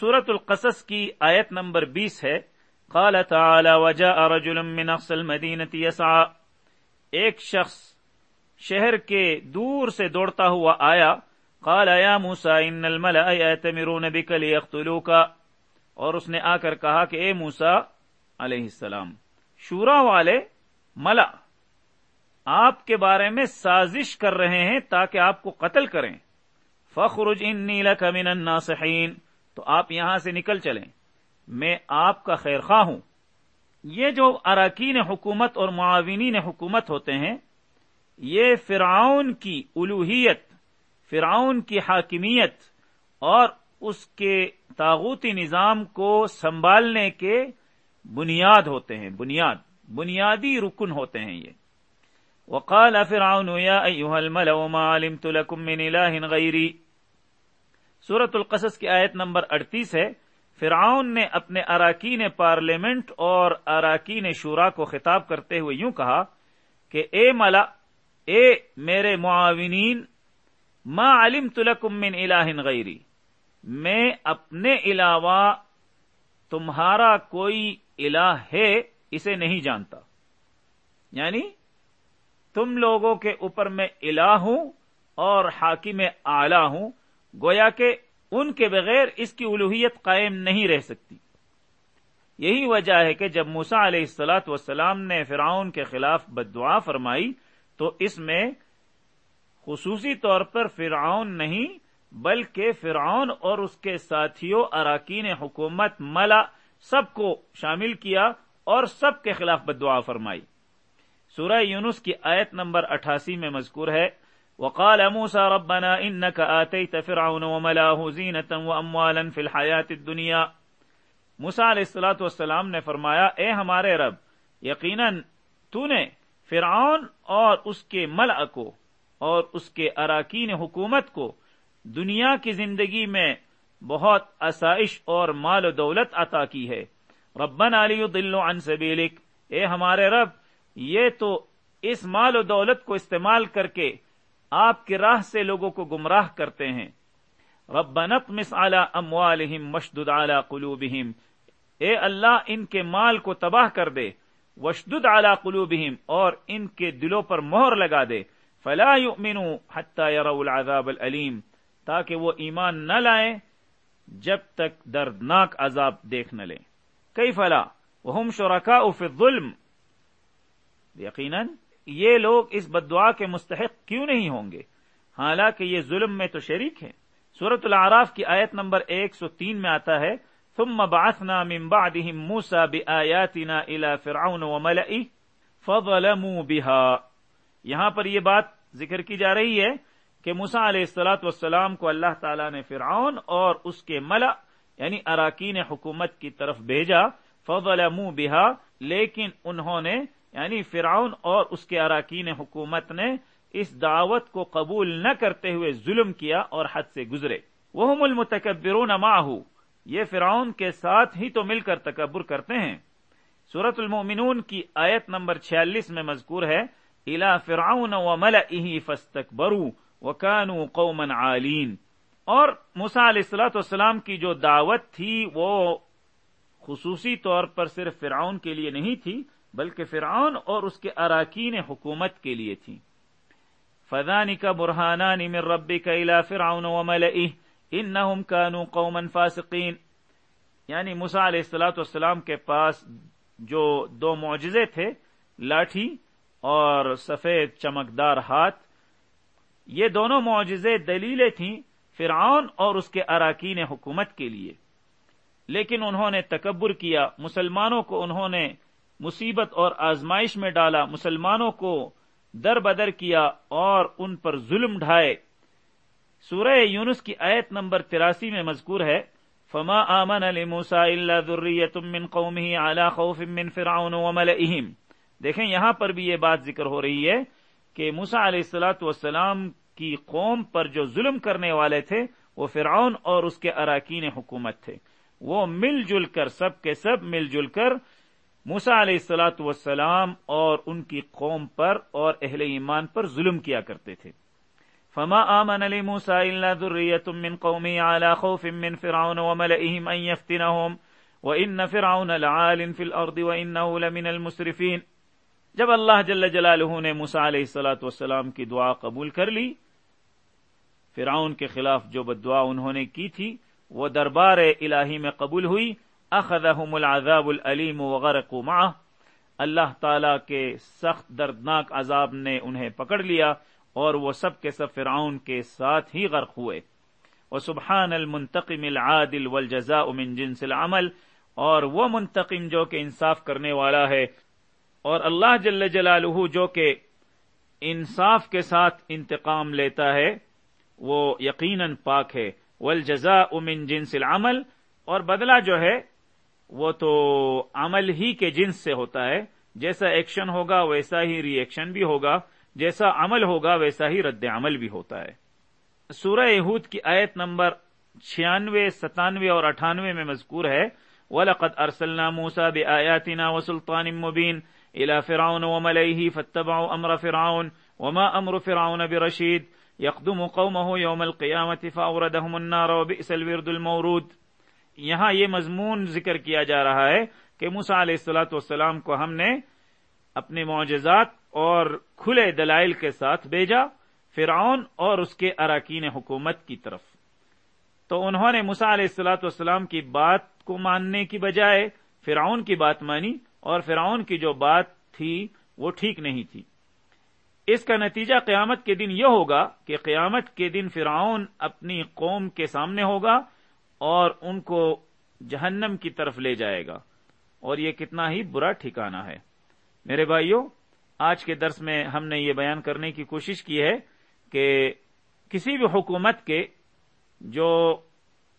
سورت القصص کی آیت نمبر بیس ہے۔ قال تعالی، وجاء رجل من اقصى المدينه يسعى ایک شخص شہر کے دور سے دوڑتا ہوا آیا۔ قال، یا موسا ان الملأ يأتمرون بك ليقتلوك اور اس نے آ کر کہا کہ، اے موسا علیہ السلام، شورا والے ملا آپ کے بارے میں سازش کر رہے ہیں تاکہ آپ کو قتل کریں۔ فخرج انی لک من الناصحین۔ تو آپ یہاں سے نکل چلیں۔ میں آپ کا خیر خواہ ہوں۔ یہ جو اراکین حکومت اور معاونین حکومت ہوتے ہیں، یہ فرعون کی الوحیت فرعون کی حاکمیت اور اس کے تاغوتی نظام کو سنبھالنے کے بنیاد ہوتے ہیں۔ بنیاد، بنیادی رکن ہوتے ہیں یہ۔ وقال فرعون يا ايها الملأ، ما علمت لكم من اله غيري سورة القصص کی آیت نمبر 38 ہے، فرعون نے اپنے اراکین پارلیمنٹ اور اراکین شورا کو خطاب کرتے ہوئے یوں کہا کہ اے ملا، اے میرے معاونین، ما علمت لكم من اله غيري میں اپنے علاوہ تمہارا کوئی الہ ہے، اسے نہیں جانتا۔ یعنی تم لوگوں کے اوپر میں الہ ہوں اور حاکم اعلی ہوں گویا کہ ان کے بغیر اس کی الوحیت قائم نہیں رہ سکتی۔ یہی وجہ ہے کہ جب موسا علیہ السلاۃ وسلام نے فرعون کے خلاف بدعا فرمائی، تو اس میں خصوصی طور پر فرعون نہیں، بلکہ فرعون اور اس کے ساتھیوں، اراکین حکومت، ملا، سب کو شامل کیا اور سب کے خلاف بدعا فرمائی۔ سورہ یونس کی آیت نمبر اٹھاسی میں مذکور ہے وقال موسى ربنا انك آتيت فرعون وملاه زينة واموالا في الحياة الدنيا. موسى علیہ الصلوۃ والسلام نے فرمایا، اے ہمارے رب، یقیناً تو نے فرعون اور اس کے ملع کو اور اس کے اراکین حکومت کو دنیا کی زندگی میں بہت آسائش اور مال و دولت عطا کی ہے. ربن علی عن سبیلک اے ہمارے رب، یہ تو اس مال و دولت کو استعمال کر کے آپ کی راہ سے لوگوں کو گمراہ کرتے ہیں۔ ربنت مس اعلی اموالہم مشدد اعلی قلوبہم۔ اے اللہ، ان کے مال کو تباہ کر دے۔ وشدد اعلی قلوبہم، اور ان کے دلوں پر مہر لگا دے۔ فلا یؤمنوا حتى يروا العذاب العلیم تاکہ وہ ایمان نہ لائیں جب تک دردناک عذاب دیکھ نہ لیں۔ کئی فلا وہ شرکا اف ظلم یقیناً یہ لوگ اس بدعا کے مستحق کیوں نہیں ہوں گے؟ حالانکہ یہ ظلم میں تو شریک ہے سورت العراف کی آیت نمبر ایک سو تین میں آتا ہے، ثم بعثنا من بعدهم موسى بآياتنا الى فرعون وملئه فظلموا بها۔ یہاں پر یہ بات ذکر کی جا رہی ہے کہ موسا علیہ السلاۃ والسلام کو اللہ تعالیٰ نے فرعون اور اس کے ملا یعنی اراکین حکومت کی طرف بھیجا فضل منہ بہا لیکن انہوں نے یعنی فرعون اور اس کے اراکین حکومت نے اس دعوت کو قبول نہ کرتے ہوئے ظلم کیا اور حد سے گزرے۔ وہ المتکبرون معه۔ یہ فرعون کے ساتھ ہی تو مل کر تکبر کرتے ہیں۔ سورت المومنون کی آیت نمبر 46 میں مذکور ہے الا فرعون و مل فاستكبروا وكانوا قوما عالین اور مسا علیہ السلاۃ والسلام کی جو دعوت تھی وہ خصوصی طور پر صرف فرعون کے لیے نہیں تھی بلکہ فرعون اور اس کے اراکین حکومت کے لیے تھی۔ فدانی کا برہانہ من ربی کا الا فرعون و مل ان كانوا قوما فاسقین یعنی مسا علیہ السلاۃ والسلام کے پاس جو دو معجزے تھے، لاٹھی اور سفید چمکدار ہاتھ، یہ دونوں معجزے دلیلیں تھیں فرعون اور اس کے اراکین حکومت کے لیے۔ لیکن انہوں نے تکبر کیا، مسلمانوں کو انہوں نے مصیبت اور آزمائش میں ڈالا، مسلمانوں کو در بدر کیا اور ان پر ظلم ڈھائے۔ سورہ یونس کی آیت نمبر تراسی میں مذکور ہے، فما آمن علی موسا اللہ من قومی اعلی خوف من فرعون وملئہم دیکھیں، یہاں پر بھی یہ بات ذکر ہو رہی ہے کہ موسا علیہ السلاۃ والسلام کی قوم پر جو ظلم کرنے والے تھے، وہ فرعون اور اس کے اراکین حکومت تھے۔ وہ مل جل کر، سب کے سب مل جل کر موسا علیہ السلاۃ والسلام اور ان کی قوم پر اور اہل ایمان پر ظلم کیا کرتے تھے۔ فما آمن لموسى إلا ذرية من قومه على خوف من فرعون وملئهم أن يفتنهم وإن فرعون لعال في الأرض وإنه لمن المسرفين۔ جب اللہ جل جلالہ نے موسا علیہ السلاۃ والسلام کی دعا قبول کر لی، فرعون کے خلاف جو بد دعا انہوں نے کی تھی، وہ دربار الہی میں قبول ہوئی۔ اخذہم العذاب العلیم وغرقوا معه اللہ تعالی کے سخت دردناک عذاب نے انہیں پکڑ لیا اور وہ سب کے سب فرعون کے ساتھ ہی غرق ہوئے۔ وہ سبحان المنتقم العادل والجزاء من جنس العمل۔ اور وہ منتقم جو کہ انصاف کرنے والا ہے۔ اور اللہ جل جلالہ جو کہ انصاف کے ساتھ انتقام لیتا ہے، وہ یقیناً پاک ہے۔ والجزاء من جنس العمل۔ اور بدلہ جو ہے وہ تو عمل ہی کے جنس سے ہوتا ہے۔ جیسا ایکشن ہوگا ویسا ہی ری ایکشن بھی ہوگا۔ جیسا عمل ہوگا ویسا ہی رد عمل بھی ہوتا ہے۔ سورہ یہود کی آیت نمبر چھیانوے، ستانوے اور اٹھانوے میں مذکور ہے۔ وَلَقَدْ أَرْسَلْنَا مُوسَى بِآيَاتِنَا وَسُلْطَانٍ مُبِينٍ إِلَى فِرْعَوْنَ وَمَلَئِهِ فَاتَّبَعُوا أَمْرَ فِرْعَوْنَ وَمَا أَمْرُ فِرْعَوْنَ بِرَشِيدٍ يَقْدُمُ قَوْمَهُ يَوْمَ الْقِيَامَةِ فَأَوْرَدَهُمُ النَّارَ وَبِئْسَ الْوِرْدُ الْمَوْرُودُ۔ یہاں یہ مضمون ذکر کیا جا رہا ہے کہ موسا علیہ السلاۃ والسلام کو ہم نے اپنے معجزات اور کھلے دلائل کے ساتھ بھیجا، فرعون اور اس کے اراکین حکومت کی طرف۔ تو انہوں نے مسا علیہ السلاۃ والسلام کی بات کو ماننے کی بجائے فرعون کی بات مانی اور فرعون کی جو بات تھی وہ ٹھیک نہیں تھی۔ اس کا نتیجہ قیامت کے دن یہ ہوگا کہ قیامت کے دن فرعون اپنی قوم کے سامنے ہوگا اور ان کو جہنم کی طرف لے جائے گا۔ اور یہ کتنا ہی برا ٹھکانہ ہے۔ میرے بھائیوں آج کے درس میں ہم نے یہ بیان کرنے کی کوشش کی ہے کہ کسی بھی حکومت کے جو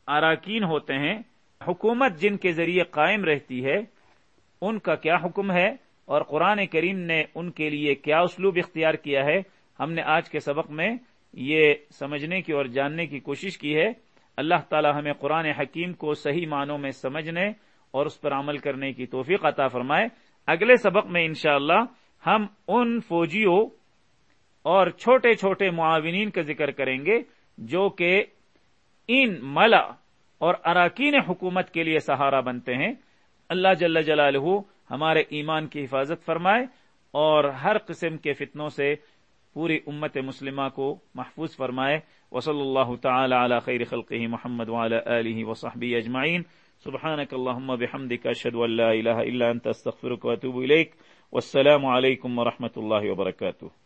اراکین ہوتے ہیں، حکومت جن کے ذریعے قائم رہتی ہے، ان کا کیا حکم ہے؟ اور قرآن کریم نے ان کے لیے کیا اسلوب اختیار کیا ہے؟ ہم نے آج کے سبق میں یہ سمجھنے کی اور جاننے کی کوشش کی ہے اللہ تعالی ہمیں قرآن حکیم کو صحیح معنوں میں سمجھنے اور اس پر عمل کرنے کی توفیق عطا فرمائے۔ اگلے سبق میں انشاءاللہ ہم ان فوجیوں اور چھوٹے چھوٹے معاونین کا ذکر کریں گے جو کہ ان ملا اور اراکین حکومت کے لیے سہارا بنتے ہیں۔ اللہ جل جلالہ ہمارے ایمان کی حفاظت فرمائے اور ہر قسم کے فتنوں سے پوری امت مسلمہ کو محفوظ فرمائے۔ وصلی اللہ تعالی علی خیر خلقہ محمد وعلی آلہ وصحبہ اجمعین۔ سبحانك اللهم بحمدك اشهد ان لا اله الا انت استغفرك واتوب اليك والسلام عليكم ورحمه الله وبركاته